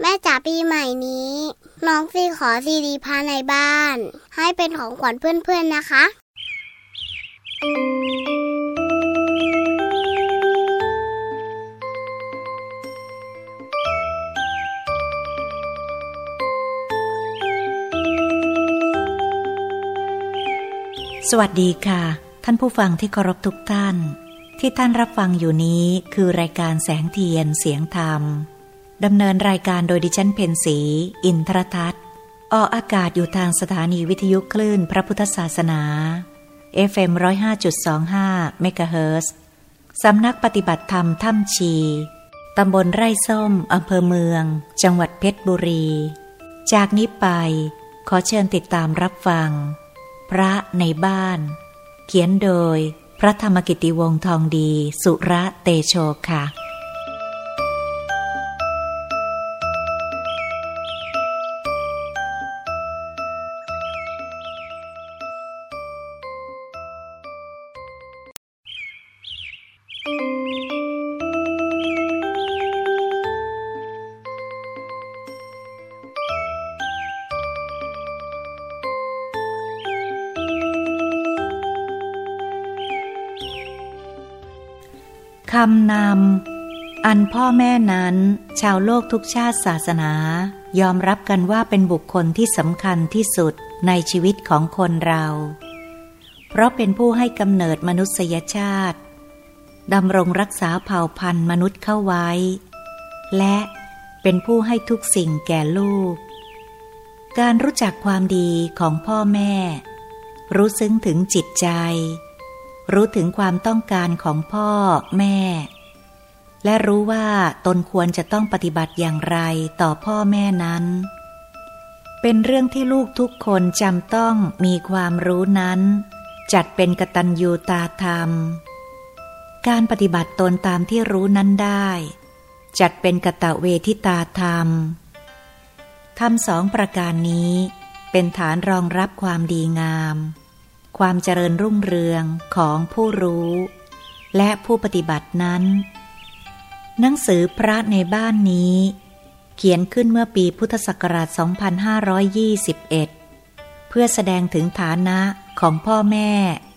แม่จ๋าปีใหม่นี้ น้องซีขอซีดีพาในบ้าน ให้เป็นของขวัญเพื่อนๆนะคะ สวัสดีค่ะ ท่านผู้ฟังที่เคารพทุกท่าน ที่ท่านรับฟังอยู่นี้คือรายการแสงเทียนเสียงธรรม ดำเนินรายการโดยดิฉันเพนสี อินทรทัศน์ ออกอากาศอยู่ทางสถานีวิทยุคลื่นพระพุทธศาสนา FM 105.25เมกะเฮิรตซ์สำนักปฏิบัติธรรมถ้ำชี ตำบลไร่ส้มอำเภอเมือง จังหวัดเพชรบุรี จากนี้ไป ขอเชิญติดตามรับฟัง พระในบ้าน เขียนโดยพระธรรมกิติวงศ์ทองดีสุระเตโชค่ะ คำนำ อันพ่อแม่นั้น ชาวโลกทุกชาติศาสนา ยอมรับกันว่าเป็นบุคคลที่สำคัญที่สุดในชีวิตของคนเรา เพราะเป็นผู้ให้กำเนิดมนุษยชาติดำรงรักษาเผ่าพันธุ์มนุษย์เข้าไว้ และเป็นผู้ให้ทุกสิ่งแก่ลูก การรู้จักความดีของพ่อแม่ รู้ซึ้งถึงจิตใจ รู้ถึงความต้องการของพ่อแม่ และรู้ว่าตนควรจะต้องปฏิบัติอย่างไรต่อพ่อแม่นั้น เป็นเรื่องที่ลูกทุกคนจำต้องมีความรู้นั้น จัดเป็นกตัญญูตาธรรม การปฏิบัติตนตามที่รู้นั้นได้ จัดเป็นกตะเวทิตาธรรมทำสองประการนี้เป็นฐานรองรับความดีงาม ความเจริญรุ่งเรืองของผู้รู้ และผู้ปฏิบัตินั้น หนังสือพระในบ้านนี้ เขียนขึ้นเมื่อปีพุทธศักราช 2521 เพื่อแสดงถึงฐานะของพ่อแม่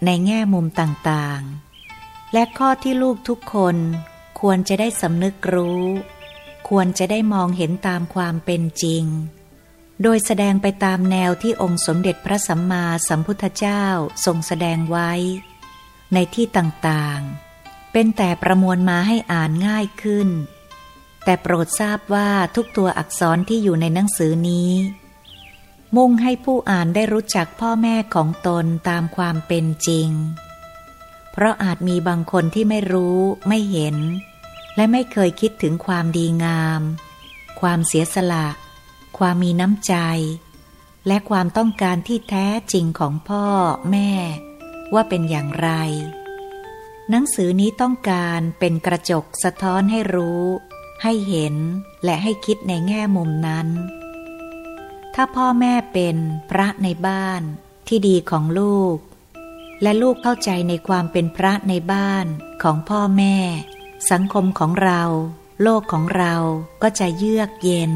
ในแง่มุมต่างๆ และข้อที่ลูกทุกคนควรจะได้สำนึกรู้ ควรจะได้มองเห็นตามความเป็นจริง โดยแสดงไปตามแนวที่องค์สมเด็จพระสัมมาสัมพุทธเจ้าทรงแสดงไว้ ในที่ต่างๆ เป็นแต่ประมวลมาให้อ่านง่ายขึ้น แต่โปรดทราบว่าทุกตัวอักษรที่อยู่ในหนังสือนี้ มุ่งให้ผู้อ่านได้รู้จักพ่อแม่ของตนตามความเป็นจริง เพราะอาจมีบางคนที่ไม่รู้ไม่เห็น และไม่เคยคิดถึงความดีงาม ความเสียสละ ความมีน้ำใจ และความต้องการที่แท้จริงของพ่อแม่ ว่าเป็นอย่างไร หนังสือนี้ต้องการเป็นกระจกสะท้อนให้รู้ ให้เห็นและให้คิดในแง่มุมนั้น ถ้าพ่อแม่เป็นพระในบ้านที่ดีของลูก และลูกเข้าใจในความเป็นพระในบ้านของพ่อแม่ สังคมของเรา โลกของเราก็จะเยือกเย็น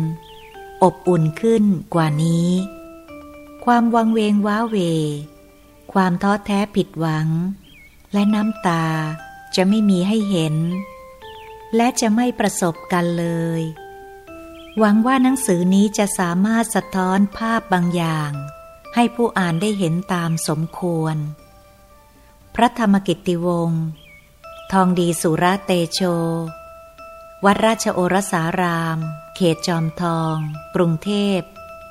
อบอุ่นขึ้นกว่านี้ ความวังเวงว้าเว ความท้อแท้ผิดหวัง และน้ำตาจะไม่มีให้เห็น และจะไม่ประสบกันเลย หวังว่าหนังสือนี้จะสามารถสะท้อนภาพบางอย่าง ให้ผู้อ่านได้เห็นตามสมควร พระธรรมกิตติวงศ์ทองดีสุระเตโช วัดราชโอรสาราม เขตจอมทอง กรุงเทพ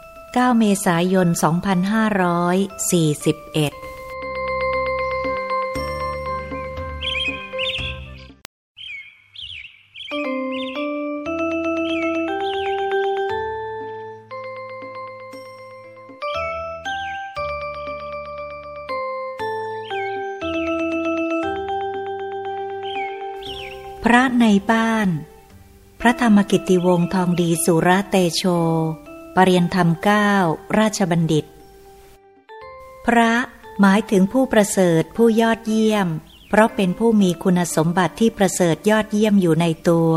9 เมษายน 2541พระในบ้าน ระธรรมกิตติวงศ์ทองดีสุระเตโช ปรริยนธรรมเก้าราชบัณฑิต พระหมายถึงผู้ประเสริฐผู้ยอดเยี่ยม เพราะเป็นผู้มีคุณสมบัติที่ประเสริฐยอดเยี่ยมอยู่ในตัว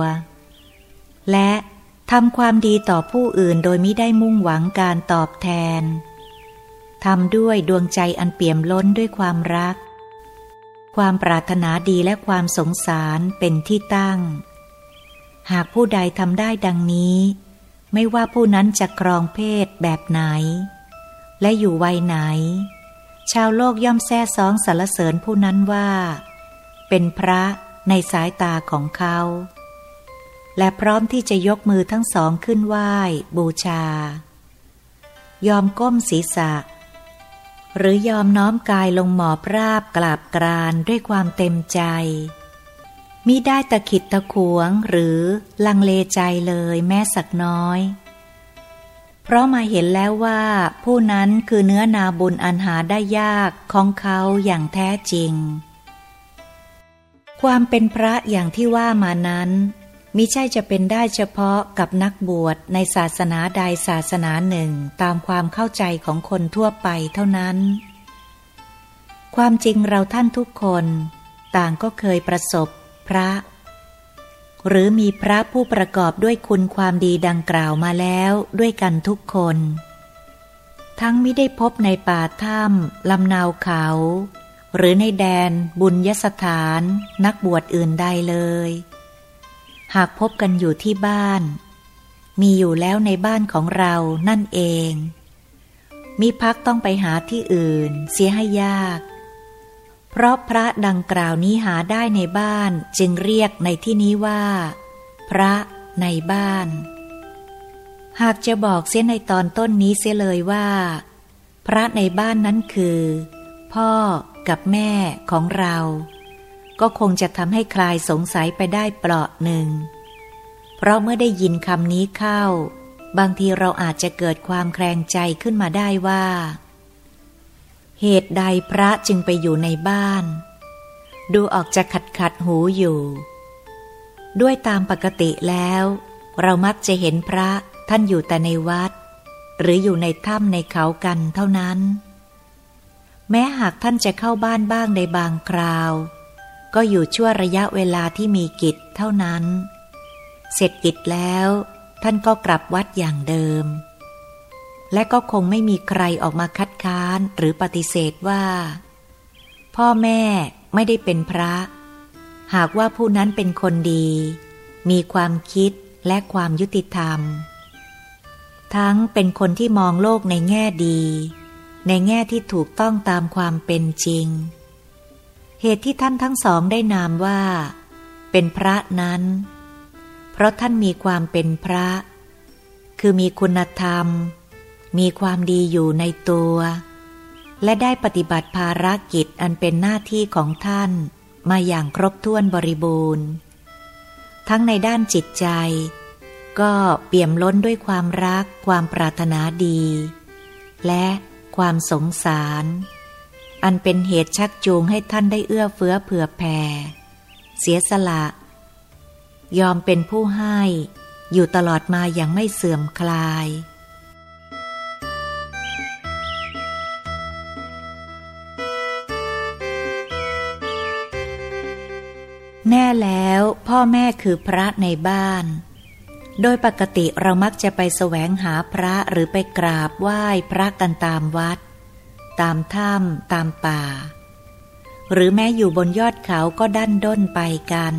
และทำความดีต่อผู้อื่นโดยไม่ได้มุ่งหวังการตอบแทน ทำด้วยดวงใจอันเปี่ยมล้นด้วยความรัก ความปรารถนาดีและความสงสารเป็นที่ตั้ง หากผู้ใดทำได้ดังนี้ ไม่ว่าผู้นั้นจะครองเพศแบบไหน และอยู่วัยไหน ชาวโลกย่อมแซ่ซองสรรเสริญผู้นั้นว่า เป็นพระในสายตาของเขา และพร้อมที่จะยกมือทั้งสองขึ้นไหว้บูชา ยอมก้มศีรษะ หรือยอมน้อมกายลงหมอบราบกราบกรานด้วยความเต็มใจ มิได้ตะขิดตะขวงหรือลังเลใจเลยแม้สักน้อย เพราะมาเห็นแล้วว่า ผู้นั้นคือเนื้อนาบุญอันหาได้ยากของเขาอย่างแท้จริง ความเป็นพระอย่างที่ว่ามานั้นมิใช่จะเป็นได้เฉพาะกับนักบวชในศาสนาใดศาสนาหนึ่งตามความเข้าใจของคนทั่วไปเท่านั้น ความจริงเราท่านทุกคน ต่างก็เคยประสบ พระ หรือมีพระผู้ประกอบด้วยคุณความดีดังกล่าวมาแล้วด้วยกันทุกคน ทั้งไม่ได้พบในป่าถ้ำลำนาวเขา หรือในแดนบุญยสถานนักบวชอื่นใดเลย หากพบกันอยู่ที่บ้าน มีอยู่แล้วในบ้านของเรานั่นเอง มีพักต้องไปหาที่อื่น เสียให้ยาก เพราะพระดังกล่าวนี้หาได้ในบ้านจึงเรียกในที่นี้ว่า พระในบ้าน หากจะบอกเสียในตอนต้นนี้เสียเลยว่า พระในบ้านนั้นคือ พ่อกับแม่ของเรา ก็คงจะทำให้คลายสงสัยไปได้เปราะหนึ่ง เพราะเมื่อได้ยินคำนี้เข้า บางทีเราอาจจะเกิดความแคลงใจขึ้นมาได้ว่า เหตุใดพระจึงไปอยู่ในบ้าน ดูออกจะขัดขัดหูอยู่ ด้วยตามปกติแล้ว เรามักจะเห็นพระท่านอยู่แต่ในวัด หรืออยู่ในถ้ำในเขากันเท่านั้น แม้หากท่านจะเข้าบ้านบ้างในบางคราว ก็อยู่ชั่วระยะเวลาที่มีกิจเท่านั้น เสร็จกิจแล้ว ท่านก็กลับวัดอย่างเดิม และก็คงไม่มีใครออกมาคัดค้านหรือปฏิเสธว่า พ่อแม่ไม่ได้เป็นพระ หากว่าผู้นั้นเป็นคนดี มีความคิดและความยุติธรรม ทั้งเป็นคนที่มองโลกในแง่ดี ในแง่ที่ถูกต้องตามความเป็นจริง เหตุที่ท่านทั้งสองได้นามว่า เป็นพระนั้น เพราะท่านมีความเป็นพระ คือมีคุณธรรม มีความดีอยู่ในตัว และได้ปฏิบัติภารกิจอันเป็นหน้าที่ของท่านมาอย่างครบถ้วนบริบูรณ์ ทั้งในด้านจิตใจ ก็เปี่ยมล้นด้วยความรัก ความปรารถนาดี และความสงสาร อันเป็นเหตุชักจูงให้ท่านได้เอื้อเฟื้อเผื่อแผ่ เสียสละ ยอมเป็นผู้ให้ อยู่ตลอดมาอย่างไม่เสื่อมคลาย แน่แล้วพ่อแม่คือพระในบ้าน โดยปกติเรามักจะไปแสวงหาพระหรือไปกราบไหว้พระกันตามวัด ตามถ้ำตามป่า หรือแม้อยู่บนยอดเขาก็ดันด้นไปกัน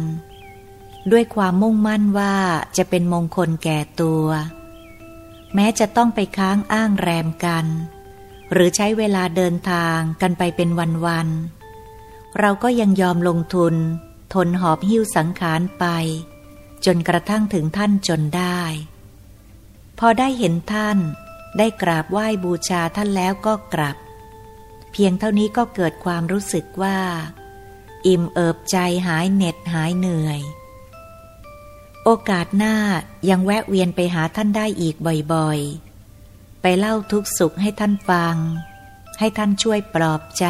ด้วยความมุ่งมั่นว่าจะเป็นมงคลแก่ตัว แม้จะต้องไปค้างอ้างแรมกัน หรือใช้เวลาเดินทางกันไปเป็นวันๆเราก็ยังยอมลงทุน ทนหอบหิ้วสังขารไป จนกระทั่งถึงท่านจนได้ พอได้เห็นท่าน ได้กราบไหว้บูชาท่านแล้วก็กลับ เพียงเท่านี้ก็เกิดความรู้สึกว่า อิ่มเอิบใจหายเหน็ดหายเหนื่อย โอกาสหน้ายังแวะเวียนไปหาท่านได้อีกบ่อยๆ ไปเล่าทุกสุขให้ท่านฟัง ให้ท่านช่วยปลอบใจ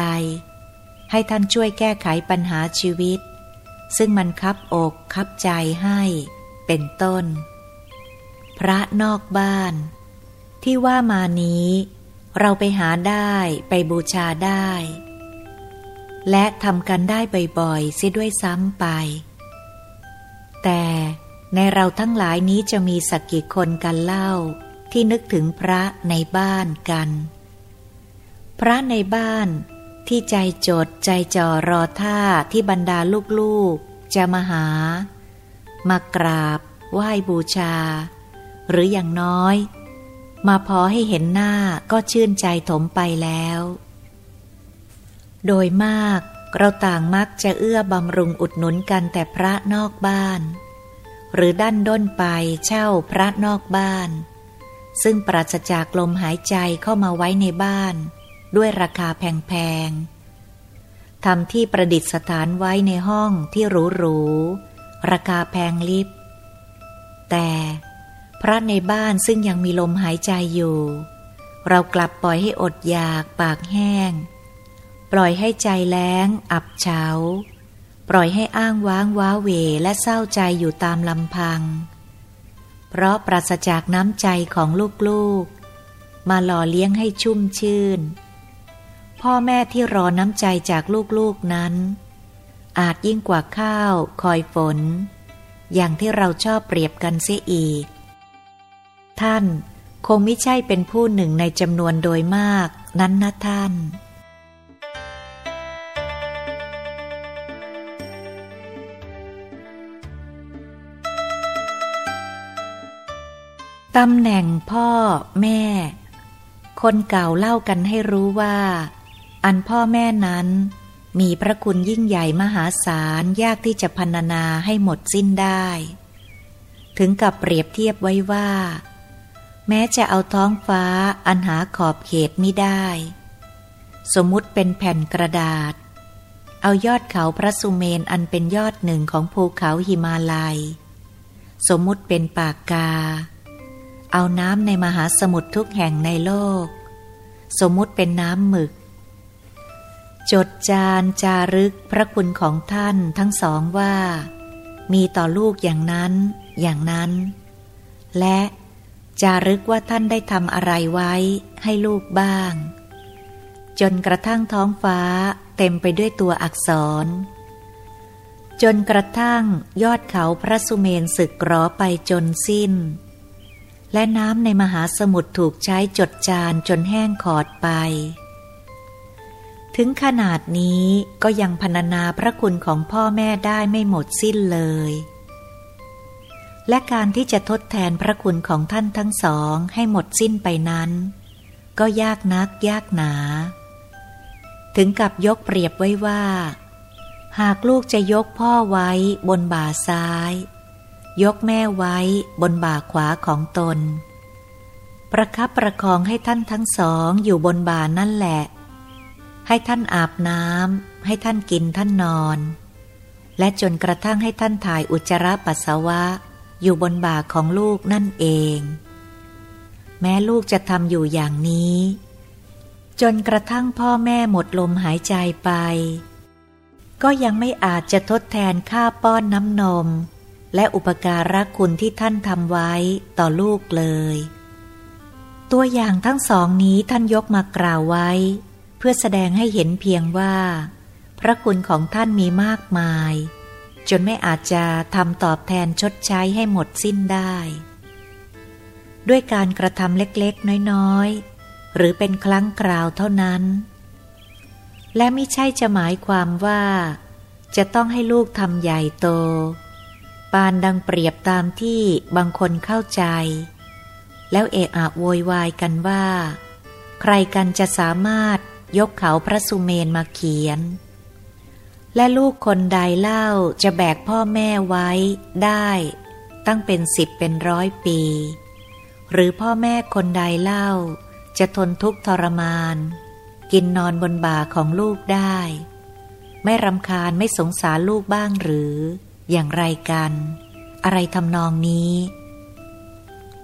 ให้ท่านช่วยแก้ไขปัญหาชีวิต ซึ่งมันคับอกคับใจให้เป็นต้น พระนอกบ้าน ที่ว่ามานี้ เราไปหาได้ไปบูชาได้ และทำกันได้บ่อยๆเสียด้วยซ้ำไป แต่ในเราทั้งหลายนี้จะมีสักกี่คนกันเล่าที่นึกถึงพระในบ้านกัน พระในบ้าน ที่ใจจดใจจ่อรอท่าที่บรรดาลูกๆ จะมาหา มากราบ ไหว้บูชา หรืออย่างน้อย มาพอให้เห็นหน้าก็ชื่นใจถมไปแล้ว โดยมากเราต่างมักจะเอื้อบำรุงอุดหนุนกันแต่พระนอกบ้าน หรือด้านด้นไปเช่าพระนอกบ้าน ซึ่งปราศจากลมหายใจเข้ามาไว้ในบ้าน ด้วยราคาแพงๆทำที่ประดิษฐานไว้ในห้องที่หรูๆราคาแพงลิบ แต่พระในบ้านซึ่งยังมีลมหายใจอยู่ เรากลับปล่อยให้อดอยากปากแห้ง ปล่อยให้ใจแล้ง อับเฉา ปล่อยให้อ้างว้างว้าเวและเศร้าใจอยู่ตามลำพัง เพราะปราศจากน้ำใจของลูกๆ มาหล่อเลี้ยงให้ชุ่มชื่น พ่อแม่ที่รอน้ำใจจากลูกๆนั้น อาจยิ่งกว่าข้าวคอยฝน อย่างที่เราชอบเปรียบกันเสียอีก ท่านคงไม่ใช่เป็นผู้หนึ่งในจำนวนโดยมากนั้นนะท่าน ตำแหน่งพ่อแม่ คนเก่าเล่ากันให้รู้ว่า อันพ่อแม่นั้น มีพระคุณยิ่งใหญ่มหาศาลยากที่จะพรรณนาให้หมดสิ้นได้ ถึงกับเปรียบเทียบไว้ว่า แม้จะเอาท้องฟ้าอันหาขอบเขตไม่ได้ สมมุติเป็นแผ่นกระดาษ เอายอดเขาพระสุเมนอันเป็นยอดหนึ่งของภูเขาหิมาลัย สมมุติเป็นปากกา เอาน้ำในมหาสมุทรทุกแห่งในโลก สมมุติเป็นน้ำหมึก จดจานจารึกพระคุณของท่านทั้งสองว่า มีต่อลูกอย่างนั้นอย่างนั้น และจารึกว่าท่านได้ทำอะไรไว้ให้ลูกบ้าง จนกระทั่งท้องฟ้าเต็มไปด้วยตัวอักษร จนกระทั่งยอดเขาพระสุเมนสึกกรอไปจนสิ้น และน้ำในมหาสมุทรถูกใช้จดจานจนแห้งขอดไป ถึงขนาดนี้ก็ยังพรรณนาพระคุณของพ่อแม่ได้ไม่หมดสิ้นเลย และการที่จะทดแทนพระคุณของท่านทั้งสองให้หมดสิ้นไปนั้น ก็ยากนักยากหนา ถึงกับยกเปรียบไว้ว่า หากลูกจะยกพ่อไว้บนบ่าซ้าย ยกแม่ไว้บนบ่าขวาของตน ประคับประคองให้ท่านทั้งสองอยู่บนบ่านั่นแหละ ให้ท่านอาบน้ำให้ท่านกินท่านนอน และจนกระทั่งให้ท่านถ่ายอุจจาระปัสสาวะ อยู่บนบ่าของลูกนั่นเอง แม้ลูกจะทำอยู่อย่างนี้ จนกระทั่งพ่อแม่หมดลมหายใจไป ก็ยังไม่อาจจะทดแทนค่าป้อนน้ำนม และอุปการะคุณที่ท่านทำไว้ต่อลูกเลย ตัวอย่างทั้งสองนี้ท่านยกมากล่าวไว้ เพื่อแสดงให้เห็นเพียงว่า พระคุณของท่านมีมากมาย จนไม่อาจจะทำตอบแทนชดใช้ให้หมดสิ้นได้ ด้วยการกระทำเล็กๆ น้อยๆ หรือเป็นครั้งคราวเท่านั้น และไม่ใช่จะหมายความว่า จะต้องให้ลูกทำใหญ่โต ปานดังเปรียบตามที่บางคนเข้าใจ แล้วเอะอะโวยวายกันว่า ใครกันจะสามารถ ยกเขาพระสุเมนมาเขียน และลูกคนใดเล่าจะแบกพ่อแม่ไว้ได้ ตั้งเป็นสิบเป็นร้อยปี หรือพ่อแม่คนใดเล่า จะทนทุกข์ทรมาน กินนอนบนบ่าของลูกได้ ไม่รำคาญไม่สงสารลูกบ้างหรือ อย่างไรกัน อะไรทำนองนี้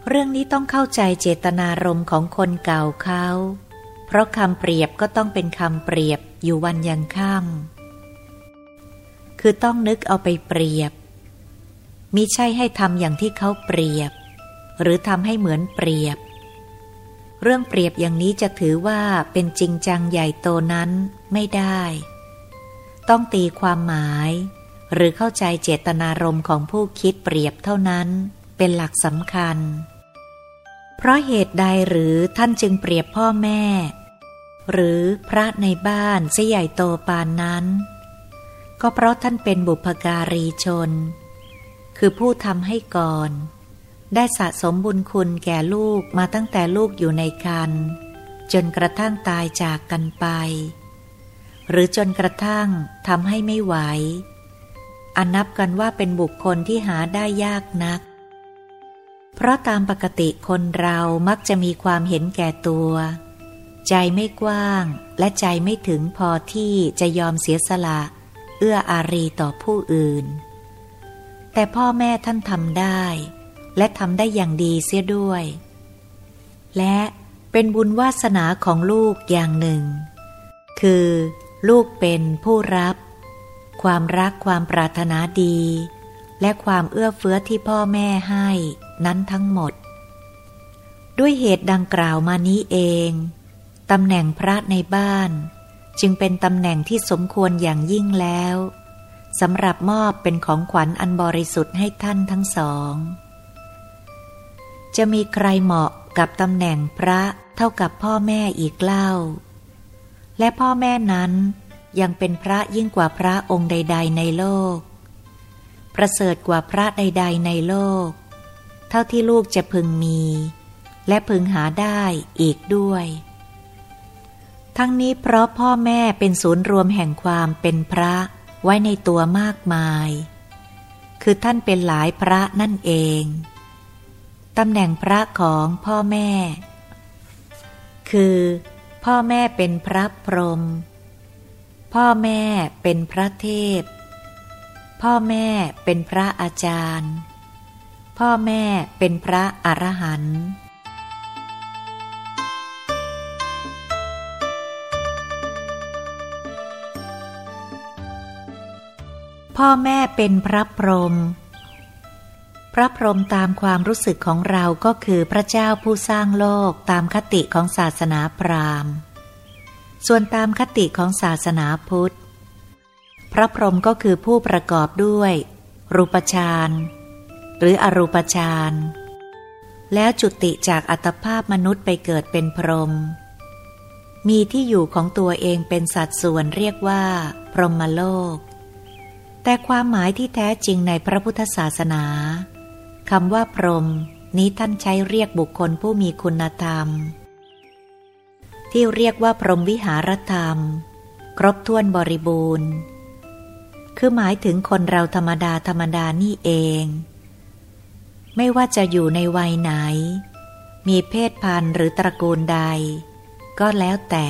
เรื่องนี้ต้องเข้าใจเจตนารมณ์ของคนเก่าเขา เพราะคำเปรียบก็ต้องเป็นคำเปรียบอยู่วันยังค่ำคือต้องนึกเอาไปเปรียบ มิใช่ให้ทำอย่างที่เขาเปรียบ หรือทำให้เหมือนเปรียบ เรื่องเปรียบอย่างนี้จะถือว่าเป็นจริงจังใหญ่โตนั้นไม่ได้ ต้องตีความหมาย หรือเข้าใจเจตนารมณ์ของผู้คิดเปรียบเท่านั้นเป็นหลักสำคัญเพราะเหตุใดหรือท่านจึงเปรียบพ่อแม่ หรือพระในบ้านเสียใหญ่โตปานนั้น ก็เพราะท่านเป็นบุพการีชน คือผู้ทำให้ก่อน ได้สะสมบุญคุณแก่ลูกมาตั้งแต่ลูกอยู่ในคันจนกระทั่งตายจากกันไป หรือจนกระทั่งทำให้ไม่ไหวอันนับกันว่าเป็นบุคคลที่หาได้ยากนัก เพราะตามปกติคนเรามักจะมีความเห็นแก่ตัว ใจไม่กว้าง และใจไม่ถึงพอที่จะยอมเสียสละ เอื้ออารีต่อผู้อื่น แต่พ่อแม่ท่านทำได้ และทำได้อย่างดีเสียด้วย และเป็นบุญวาสนาของลูกอย่างหนึ่ง คือลูกเป็นผู้รับ ความรักความปรารถนาดี และความเอื้อเฟื้อที่พ่อแม่ให้นั้นทั้งหมด ด้วยเหตุดังกล่าวมานี้เอง ตำแหน่งพระในบ้าน จึงเป็นตำแหน่งที่สมควรอย่างยิ่งแล้วสำหรับมอบเป็นของขวัญอันบริสุทธิ์ให้ท่านทั้งสอง จะมีใครเหมาะกับตำแหน่งพระเท่ากับพ่อแม่อีกเล่า และพ่อแม่นั้นยังเป็นพระยิ่งกว่าพระองค์ใด ๆ ในโลก ประเสริฐกว่าพระใด ๆ ในโลก เท่าที่ลูกจะพึงมี และพึงหาได้อีกด้วย ทั้งนี้เพราะพ่อแม่เป็นศูนย์รวมแห่งความเป็นพระไว้ในตัวมากมาย คือท่านเป็นหลายพระนั่นเอง ตำแหน่งพระของพ่อแม่ คือ พ่อแม่เป็นพระพรหม พ่อแม่เป็นพระเทพ พ่อแม่เป็นพระอาจารย์ พ่อแม่เป็นพระอรหันต์ พ่อแม่เป็นพระพรหมพระพรหมตามความรู้สึกของเราก็คือพระเจ้าผู้สร้างโลกตามคติของศาสนาพราหมณ์ ส่วนตามคติของศาสนาพุทธ พระพรหมก็คือผู้ประกอบด้วย รูปฌานหรืออรูปฌานแล้วจุติจากอัตภาพมนุษย์ไปเกิดเป็นพรหมมีที่อยู่ของตัวเองเป็นสัดส่วนเรียกว่า พรหมโลก แต่ความหมายที่แท้จริงในพระพุทธศาสนาคำว่าพรหมนี้ท่านใช้เรียกบุคคลผู้มีคุณธรรม ที่เรียกว่าพรหมวิหารธรรม ครบถ้วนบริบูรณ์ คือหมายถึงคนเราธรรมดาธรรมดานี่เอง ไม่ว่าจะอยู่ในวัยไหน มีเพศพันธุ์หรือตระกูลใด ก็แล้วแต่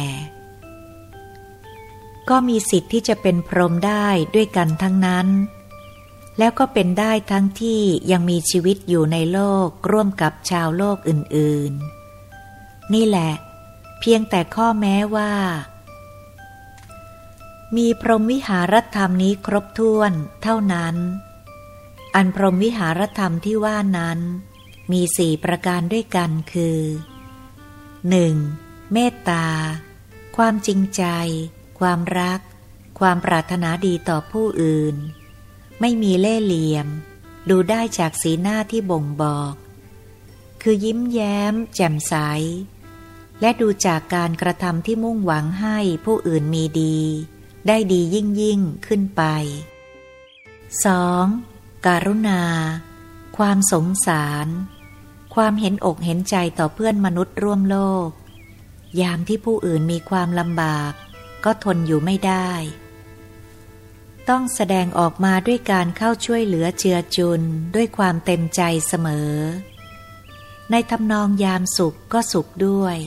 ก็มีสิทธิ์ที่จะเป็นพรหมได้ด้วยกันทั้งนั้น แล้วก็เป็นได้ทั้งที่ยังมีชีวิตอยู่ในโลกร่วมกับชาวโลกอื่นๆ นี่แหละ เพียงแต่ข้อแม้ว่า มีพรหมวิหารธรรมนี้ครบถ้วนเท่านั้น อันพรหมวิหารธรรมที่ว่านั้น มีสี่ประการด้วยกันคือ 1. เมตตา ความจริงใจ ความรัก ความปรารถนาดีต่อผู้อื่น ไม่มีเล่ห์เหลี่ยม ดูได้จากสีหน้าที่บ่งบอก คือยิ้มแย้ม แจ่มใส และดูจากการกระทำที่มุ่งหวังให้ผู้อื่นมีดี ได้ดียิ่งยิ่งขึ้นไป 2. การุณา ความสงสาร ความเห็นอกเห็นใจต่อเพื่อนมนุษย์ร่วมโลก ยามที่ผู้อื่นมีความลำบาก ก็ทนอยู่ไม่ได้ ต้องแสดงออกมาด้วยการเข้าช่วยเหลือเจือจุนด้วยความเต็มใจเสมอ ในทำนองยามสุขก็สุขด้วย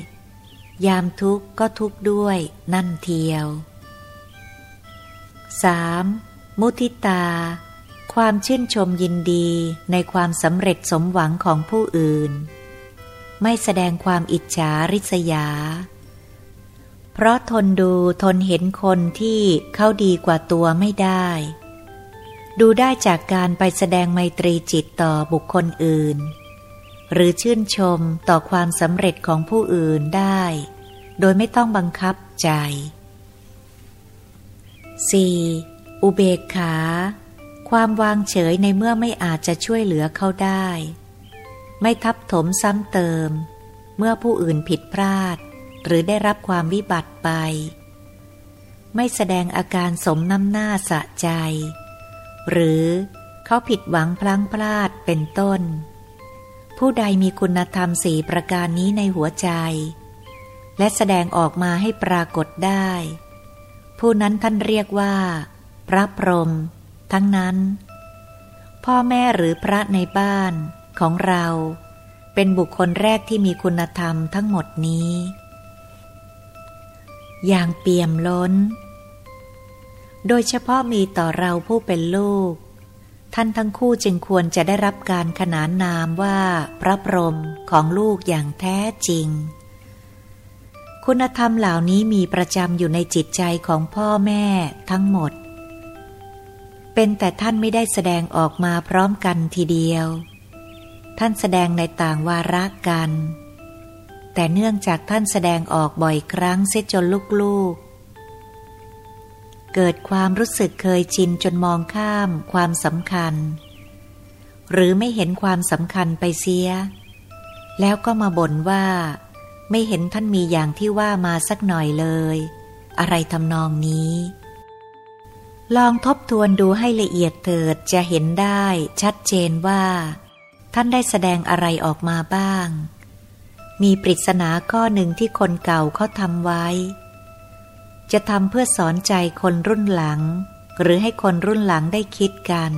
ยามทุกข์ก็ทุกข์ด้วย นั่นเทียว 3. มุทิตา ความชื่นชมยินดีในความสำเร็จสมหวังของผู้อื่น ไม่แสดงความอิจฉาริษยา เพราะทนดูทนเห็นคนที่เขาดีกว่าตัวไม่ได้ ดูได้จากการไปแสดงไมตรีจิตต่อบุคคลอื่น หรือชื่นชมต่อความสำเร็จของผู้อื่นได้ โดยไม่ต้องบังคับใจ 4. อุเบกขา ความวางเฉยในเมื่อไม่อาจจะช่วยเหลือเขาได้ ไม่ทับถมซ้ำเติม เมื่อผู้อื่นผิดพลาด หรือได้รับความวิบัติไป ไม่แสดงอาการสมน้ำหน้าสะใจ หรือเขาผิดหวังพลั้งพลาดเป็นต้น ผู้ใดมีคุณธรรมสี่ประการนี้ในหัวใจ และแสดงออกมาให้ปรากฏได้ ผู้นั้นท่านเรียกว่า พระพรหมทั้งนั้น พ่อแม่หรือพระในบ้านของเรา เป็นบุคคลแรกที่มีคุณธรรมทั้งหมดนี้ อย่างเปี่ยมล้น โดยเฉพาะมีต่อเราผู้เป็นลูก ท่านทั้งคู่จึงควรจะได้รับการขนานนามว่าพระพรหมของลูกอย่างแท้จริง คุณธรรมเหล่านี้มีประจำอยู่ในจิตใจของพ่อแม่ทั้งหมด เป็นแต่ท่านไม่ได้แสดงออกมาพร้อมกันทีเดียว ท่านแสดงในต่างวาระกัน แต่เนื่องจากท่านแสดงออกบ่อยครั้งเสียจนลูกๆ เกิดความรู้สึกเคยชินจนมองข้ามความสำคัญ หรือไม่เห็นความสำคัญไปเสีย แล้วก็มาบ่นว่า ไม่เห็นท่านมีอย่างที่ว่ามาสักหน่อยเลย อะไรทำนองนี้ ลองทบทวนดูให้ละเอียดเถิดจะเห็นได้ชัดเจนว่า ท่านได้แสดงอะไรออกมาบ้าง มีปริศนาข้อหนึ่งที่คนเก่าเขาทำไว้ จะทำเพื่อสอนใจคนรุ่นหลัง หรือให้คนรุ่นหลังได้คิดกัน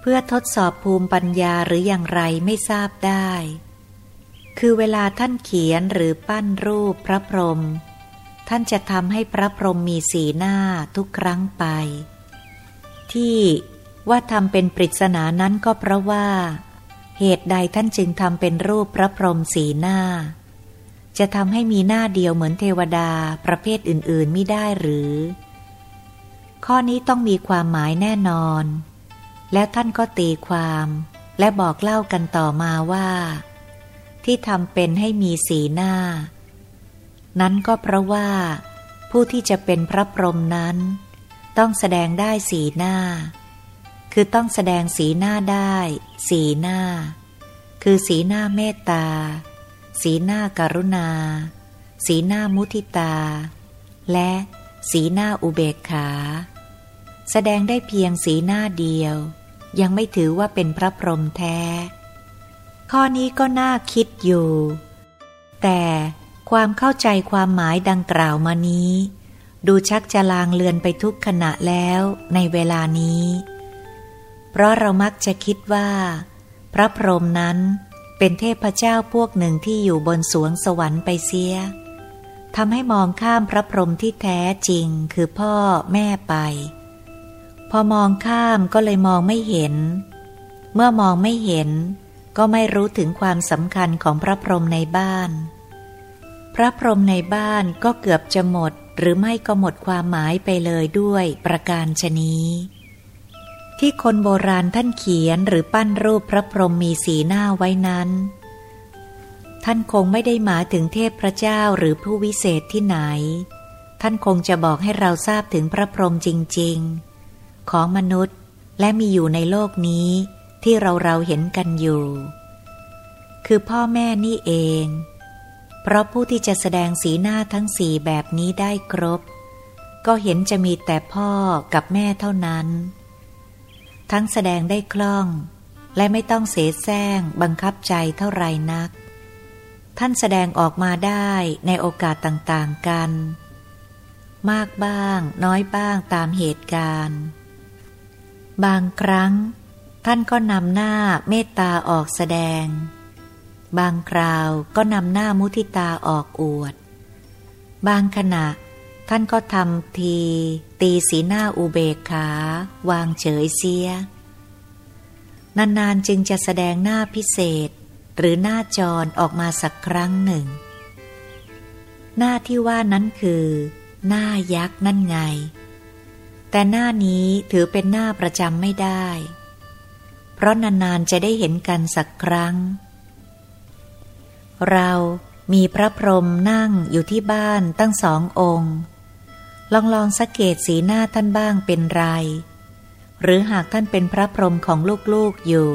เพื่อทดสอบภูมิปัญญาหรืออย่างไรไม่ทราบได้ คือเวลาท่านเขียนหรือปั้นรูปพระพรหมท่านจะทำให้พระพรหมมีสีหน้าทุกครั้งไป ที่ว่าทำเป็นปริศนานั้นก็เพราะว่า เหตุใดท่านจึงทำเป็นรูปพระพรหมสีหน้า จะทำให้มีหน้าเดียวเหมือนเทวดาประเภทอื่นๆไม่ได้หรือ ข้อนี้ต้องมีความหมายแน่นอน แล้วท่านก็ตีความและบอกเล่ากันต่อมาว่า ที่ทำเป็นให้มีสีหน้า นั้นก็เพราะว่า ผู้ที่จะเป็นพระพรหมนั้น ต้องแสดงได้สีหน้า คือต้องแสดงสีหน้าได้ สีหน้า คือสีหน้าเมตตา สีหน้าการุณา สีหน้ามุทิตา และสีหน้าอุเบกขา แสดงได้เพียงสีหน้าเดียว ยังไม่ถือว่าเป็นพระพรหมแท้ ข้อนี้ก็น่าคิดอยู่ แต่ความเข้าใจความหมายดังกล่าวมานี้ ดูชักจะลางเลือนไปทุกขณะแล้วในเวลานี้ เพราะเรามักจะคิดว่า พระพรหมนั้นเป็นเทพเจ้าพวกหนึ่งที่อยู่บนสวงสวรรค์ไปเสียทำให้มองข้ามพระพรหมที่แท้จริงคือพ่อแม่ไป พอมองข้ามก็เลยมองไม่เห็น เมื่อมองไม่เห็น ก็ไม่รู้ถึงความสำคัญของพระพรหมในบ้าน พระพรหมในบ้านก็เกือบจะหมดหรือไม่ก็หมดความหมายไปเลยด้วยประการชนี้ ที่คนโบราณท่านเขียนหรือปั้นรูปพระพรหมมีสีหน้าไว้นั้น ท่านคงไม่ได้หมายถึงเทพพระเจ้าหรือผู้วิเศษที่ไหน ท่านคงจะบอกให้เราทราบถึงพระพรหมจริง ๆ ของมนุษย์และมีอยู่ในโลกนี้ที่เราเราเห็นกันอยู่ คือพ่อแม่นี่เอง เพราะผู้ที่จะแสดงสีหน้าทั้งสี่แบบนี้ได้ครบ ก็เห็นจะมีแต่พ่อกับแม่เท่านั้น ทั้งแสดงได้คล่อง และไม่ต้องเสแสร้งบังคับใจเท่าไรนัก ท่านแสดงออกมาได้ในโอกาสต่างๆกัน มากบ้างน้อยบ้างตามเหตุการณ์ บางครั้ง ท่านก็นำหน้าเมตตาออกแสดง บางคราวก็นำหน้ามุทิตาออกอวด บางขณะ ท่านก็ทำที ตีสีหน้าอุเบกขา วางเฉยเสีย นานๆจึงจะแสดงหน้าพิเศษ หรือหน้าจรออกมาสักครั้งหนึ่ง หน้าที่ว่านั้นคือ หน้ายักษ์นั่นไง แต่หน้านี้ถือเป็นหน้าประจำไม่ได้ เพราะนานๆจะได้เห็นกันสักครั้ง เรามีพระพรหมนั่งอยู่ที่บ้านตั้งสององค์ ลองลองสังเกตสีหน้าท่านบ้างเป็นไร หรือหากท่านเป็นพระพรหมของลูกๆอยู่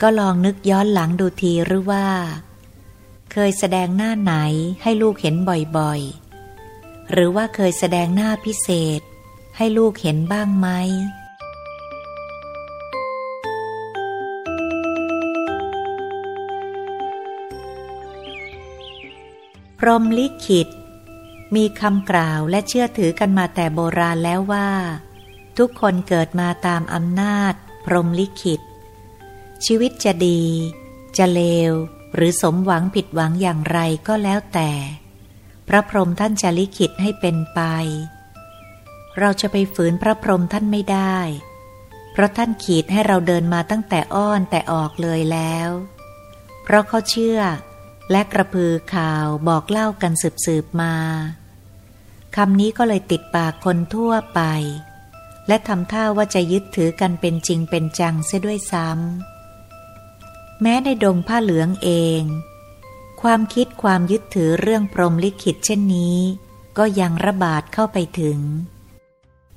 ก็ลองนึกย้อนหลังดูทีหรือว่า เคยแสดงหน้าไหนให้ลูกเห็นบ่อยๆ หรือว่าเคยแสดงหน้าพิเศษ ให้ลูกเห็นบ้างไหมพรหมลิขิต มีคำกล่าวและเชื่อถือกันมาแต่โบราณแล้วว่า ทุกคนเกิดมาตามอำนาจ พรหมลิขิต ชีวิตจะดี จะเลว หรือสมหวังผิดหวังอย่างไรก็แล้วแต่ พระพรหมท่านจะลิขิตให้เป็นไป เราจะไปฝืนพระพรหมท่านไม่ได้ เพราะท่านขีดให้เราเดินมาตั้งแต่อ้อนแต่ออกเลยแล้ว เพราะเขาเชื่อ และกระพือข่าวบอกเล่ากันสืบสืบมาคำนี้ก็เลยติดปากคนทั่วไป และทำท่าว่าจะยึดถือกันเป็นจริงเป็นจังเสียด้วยซ้ำแม้ในดงผ้าเหลืองเอง ความคิดความยึดถือเรื่องพรหมลิขิตเช่นนี้ ก็ยังระบาดเข้าไปถึง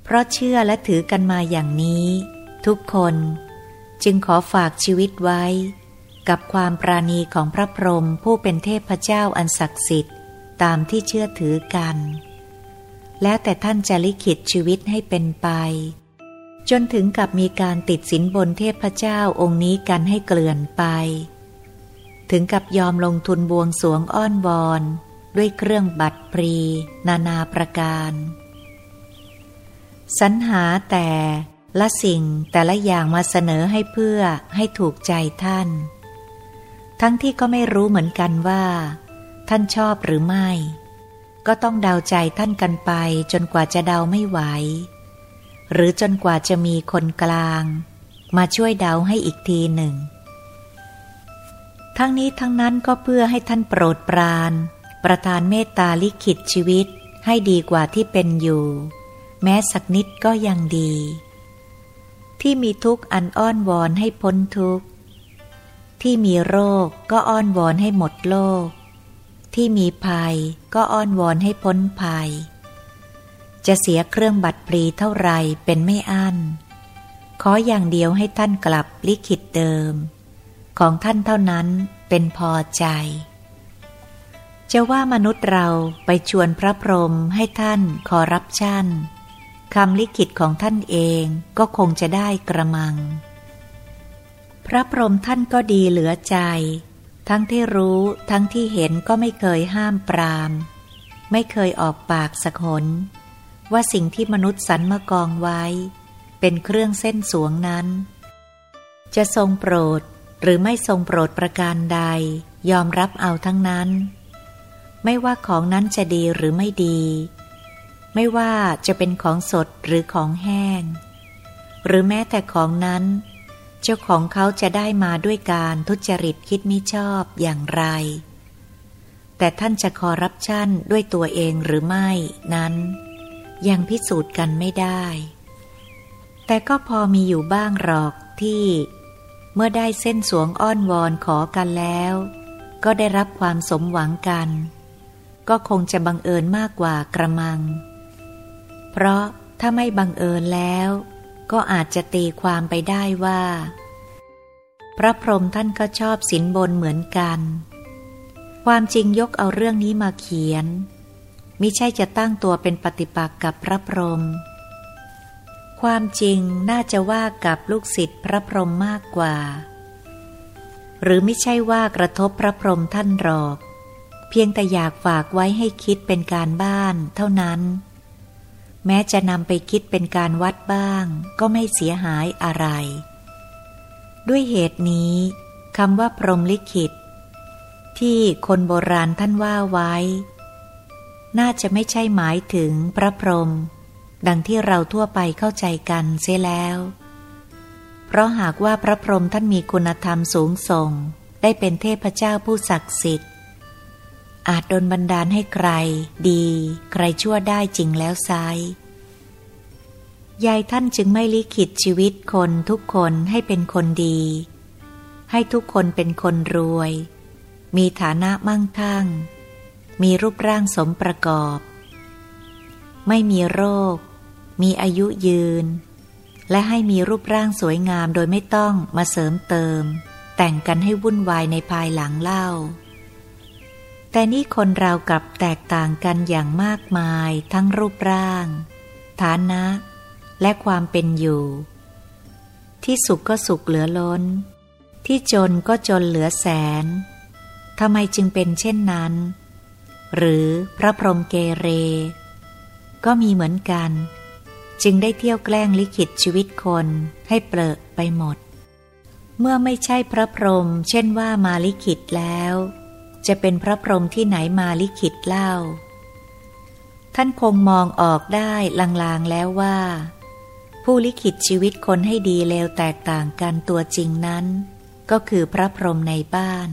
เพราะเชื่อและถือกันมาอย่างนี้ ทุกคน จึงขอฝากชีวิตไว้ กับความปราณีของพระพรหมผู้เป็นเทพเจ้าอันศักดิ์สิทธิ์ตามที่เชื่อถือกัน แล้วแต่ท่านจะลิขิตชีวิตให้เป็นไป จนถึงกับมีการติดสินบนเทพเจ้าองค์นี้กันให้เกลื่อนไป ถึงกับยอมลงทุนบวงสวงอ้อนวอนด้วยเครื่องบัตรปรี นานาประการ สรรหาแต่ละสิ่งแต่ละอย่างมาเสนอให้เพื่อให้ถูกใจท่าน ทั้งที่ก็ไม่รู้เหมือนกันว่า ท่านชอบหรือไม่ ก็ต้องเดาใจท่านกันไปจนกว่าจะเดาไม่ไหว หรือจนกว่าจะมีคนกลาง มาช่วยเดาให้อีกทีหนึ่ง ทั้งนี้ทั้งนั้นก็เพื่อให้ท่านโปรดปราน ประทานเมตตาลิขิตชีวิตให้ดีกว่าที่เป็นอยู่ แม้สักนิดก็ยังดี ที่มีทุกข์อันอ้อนวอนให้พ้นทุกข์ ที่มีโรคก็อ้อนวอนให้หมดโรค ที่มีภัยก็อ้อนวอนให้พ้นภัย จะเสียเครื่องบัตรปรีเท่าไรเป็นไม่อั้น ขออย่างเดียวให้ท่านกลับลิขิตเดิม ของท่านเท่านั้นเป็นพอใจ จะว่ามนุษย์เราไปชวนพระพรหมให้ท่านขอรับชั่นคำลิขิตของท่านเองก็คงจะได้กระมัง ระพรหมท่านก็ดีเหลือใจ ทั้งที่รู้ทั้งที่เห็นก็ไม่เคยห้ามปราม ไม่เคยออกปากสักหน ว่าสิ่งที่มนุษย์สรรมากองไว้ เป็นเครื่องเส้นสวงนั้น จะทรงโปรดหรือไม่ทรงโปรดประการใด ยอมรับเอาทั้งนั้น ไม่ว่าของนั้นจะดีหรือไม่ดี ไม่ว่าจะเป็นของสดหรือของแห้ง หรือแม้แต่ของนั้น เจ้าของเขาจะได้มาด้วยการทุจริตคิดมิชอบอย่างไร แต่ท่านจะคอรับชั่นด้วยตัวเองหรือไม่นั้น ยังพิสูจน์กันไม่ได้ แต่ก็พอมีอยู่บ้างหรอกที่ เมื่อได้เส้นสวงอ้อนวอนขอกันแล้ว ก็ได้รับความสมหวังกัน ก็คงจะบังเอิญมากกว่ากระมัง เพราะถ้าไม่บังเอิญแล้ว ก็อาจจะตีความไปได้ว่า พระพรหมท่านก็ชอบสินบนเหมือนกัน ความจริงยกเอาเรื่องนี้มาเขียน มิใช่จะตั้งตัวเป็นปฏิปักษ์กับพระพรหมความจริงน่าจะว่ากับลูกศิษย์พระพรหมมากกว่า หรือไม่ใช่ว่ากระทบพระพรหมท่านหรอก เพียงแต่อยากฝากไว้ให้คิดเป็นการบ้านเท่านั้น แม้จะนำไปคิดเป็นการวัดบ้าง ก็ไม่เสียหายอะไร ด้วยเหตุนี้คำว่าพรหมลิขิต ที่คนโบราณท่านว่าไว้ น่าจะไม่ใช่หมายถึงพระพรหมดังที่เราทั่วไปเข้าใจกันเสียแล้ว เพราะหากว่าพระพรหมท่านมีคุณธรรมสูงส่ง ได้เป็นเทพเจ้าผู้ศักดิ์สิทธิ์ อาจโดนบันดาลให้ใคร ดี ใครชั่วได้จริงแล้วไซยายท่านจึงไม่ลิขิตชีวิตคนทุกคนให้เป็นคนดี ให้ทุกคนเป็นคนรวย มีฐานะมั่งคั่ง มีรูปร่างสมประกอบ ไม่มีโรค มีอายุยืน และให้มีรูปร่างสวยงามโดยไม่ต้องมาเสริมเติม แต่งกันให้วุ่นวายในภายหลังเล่า แต่นี่คนเรากลับแตกต่างกันอย่างมากมายทั้งรูปร่าง ฐานะ และความเป็นอยู่ ที่สุขก็สุขเหลือล้น ที่จนก็จนเหลือแสนทำไมจึงเป็นเช่นนั้น หรือพระพรหมเกเร ก็มีเหมือนกัน จึงได้เที่ยวแกล้งลิขิตชีวิตคนให้เปรอะไปหมด เมื่อไม่ใช่พระพรหมเช่นว่ามาลิขิตแล้ว จะเป็นพระพรหมที่ไหนมาลิขิตเล่า ท่านคงมองออกได้ลางๆแล้วว่า ผู้ลิขิตชีวิตคนให้ดีเลวแตกต่างกันตัวจริงนั้น ก็คือพระพรหมในบ้าน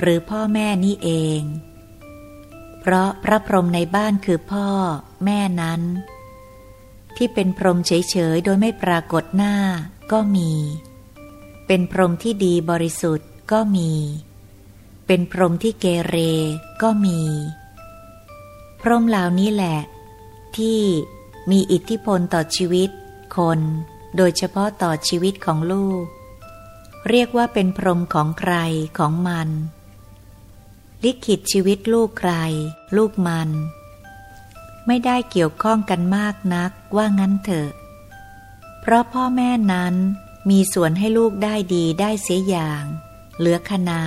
หรือพ่อแม่นี่เอง เพราะพระพรหมในบ้านคือพ่อ แม่นั้น ที่เป็นพรหมเฉยๆ โดยไม่ปรากฏหน้าก็มี เป็นพรหมที่ดีบริสุทธิ์ก็มี เป็นพรหมที่เกเรก็มี พรหมเหล่านี้แหละ ที่มีอิทธิพลต่อชีวิต คน โดยเฉพาะต่อชีวิตของลูก เรียกว่าเป็นพรหมของใครของมัน ลิขิตชีวิตลูกใคร ลูกมัน ไม่ได้เกี่ยวข้องกันมากนักว่างั้นเถอะ เพราะพ่อแม่นั้นมีส่วนให้ลูกได้ดีได้เสียอย่าง เหลือคนา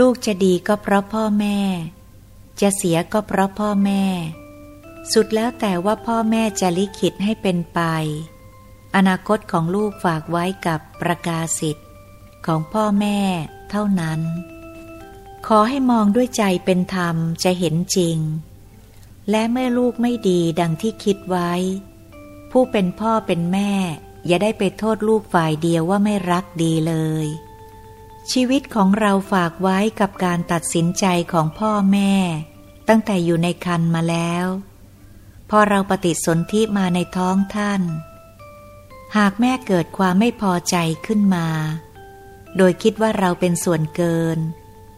ลูกจะดีก็เพราะพ่อแม่ จะเสียก็เพราะพ่อแม่ สุดแล้วแต่ว่าพ่อแม่จะลิขิตให้เป็นไป อนาคตของลูกฝากไว้กับประกาศสิทธิ์ของพ่อแม่เท่านั้น ขอให้มองด้วยใจเป็นธรรมจะเห็นจริง และเมื่อลูกไม่ดีดังที่คิดไว้ ผู้เป็นพ่อเป็นแม่ อย่าได้ไปโทษลูกฝ่ายเดียวว่าไม่รักดีเลย ชีวิตของเราฝากไว้กับการตัดสินใจของพ่อแม่ ตั้งแต่อยู่ในคันมาแล้ว พอเราปฏิสนธิมาในท้องท่าน หากแม่เกิดความไม่พอใจขึ้นมา โดยคิดว่าเราเป็นส่วนเกิน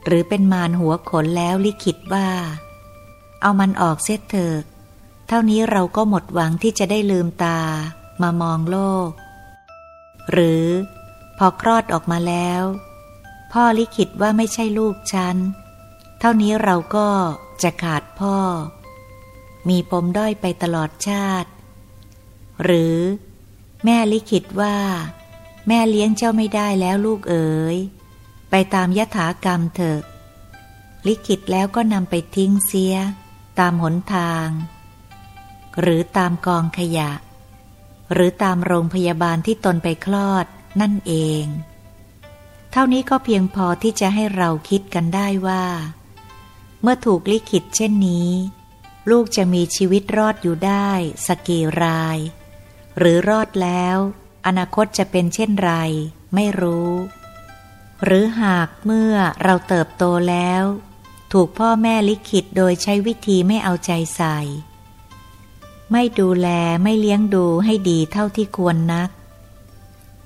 หรือเป็นมารหัวขนแล้วลิขิตว่า เอามันออกเสียเถิดเท่านี้เราก็หมดหวังที่จะได้ลืมตา มามองโลก หรือ พอคลอดออกมาแล้ว พ่อลิขิตว่าไม่ใช่ลูกฉัน เท่านี้เราก็จะขาดพ่อ มีปมด้อยไปตลอดชาติ หรือ แม่ลิขิตว่า แม่เลี้ยงเจ้าไม่ได้แล้วลูกเอ๋ย ไปตามยถากรรมเถอะ ลิขิตแล้วก็นำไปทิ้งเสีย ตามหนทาง หรือตามกองขยะ หรือตามโรงพยาบาลที่ตนไปคลอดนั่นเอง เท่านี้ก็เพียงพอที่จะให้เราคิดกันได้ว่า เมื่อถูกลิขิตเช่นนี้ ลูกจะมีชีวิตรอดอยู่ได้สกีราย หรือรอดแล้ว อนาคตจะเป็นเช่นไร ไม่รู้ หรือหากเมื่อเราเติบโตแล้ว ถูกพ่อแม่ลิขิตโดยใช้วิธีไม่เอาใจใส่ ไม่ดูแลไม่เลี้ยงดูให้ดีเท่าที่ควรนัก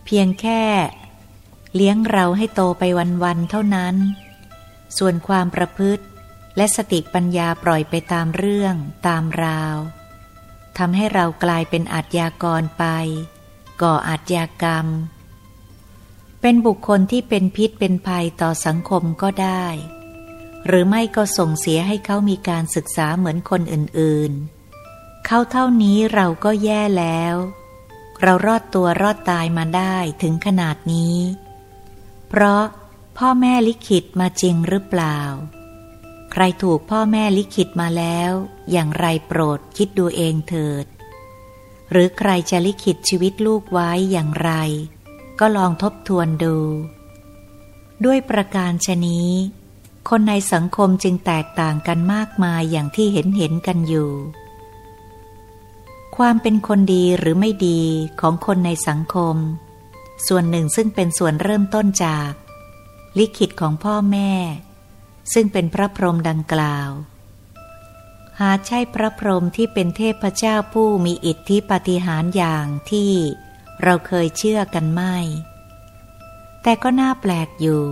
เพียงแค่ เลี้ยงเราให้โตไปวันๆเท่านั้น ส่วนความประพฤติและสติปัญญาปล่อยไปตามเรื่องตามราวทำให้เรากลายเป็นอาชญากรไป ก่ออาชญากรรม เป็นบุคคลที่เป็นพิษเป็นภัยต่อสังคมก็ได้ หรือไม่ก็ส่งเสียให้เขามีการศึกษาเหมือนคนอื่นๆ เขาเท่านี้เราก็แย่แล้ว เรารอดตัวรอดตายมาได้ถึงขนาดนี้ เพราะพ่อแม่ลิขิตมาจริงหรือเปล่า ใครถูกพ่อแม่ลิขิตมาแล้ว อย่างไรโปรดคิดดูเองเถิด หรือใครจะลิขิตชีวิตลูกไว้อย่างไร ก็ลองทบทวนดู ด้วยประการชนี้ คนในสังคมจึงแตกต่างกันมากมายอย่างที่เห็นเห็นกันอยู่ ความเป็นคนดีหรือไม่ดีของคนในสังคม ส่วนหนึ่งซึ่งเป็นส่วนเริ่มต้นจาก ลิขิตของพ่อแม่ ซึ่งเป็นพระพรหมดังกล่าว หาใช่พระพรหมที่เป็นเทพเจ้าผู้มีอิทธิปฏิหารอย่างที่เราเคยเชื่อกันไม่ แต่ก็น่าแปลกอยู่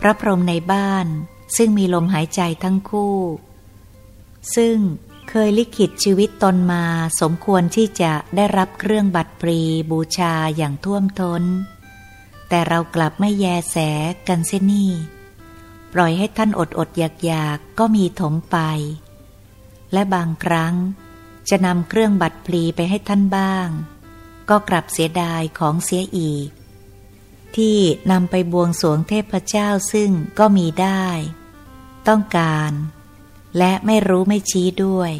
พระพรหมในบ้านซึ่งมีลมหายใจทั้งคู่ ซึ่ง เคยลิขิตชีวิตตนมาสมควรที่จะได้รับเครื่องบัตรปรีบูชาอย่างท่วมทน้น แต่เรากลับไม่แยแสกันเสนี่ ปล่อยให้ท่านอดอดอยากอยากก็มีถมไป และบางครั้งจะนำเครื่องบัตรปลีไปให้ท่านบ้าง ก็กลับเสียดายของเสียอีก ที่นำไปบวงสรวงเทพเจ้าซึ่งก็มีได้ ต้องการ และไม่รู้ไม่ชี้ด้วย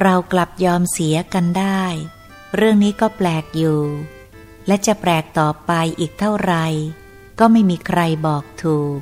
เรากลับยอมเสียกันได้ เรื่องนี้ก็แปลกอยู่ และจะแปลกต่อไปอีกเท่าไร ก็ไม่มีใครบอกถูก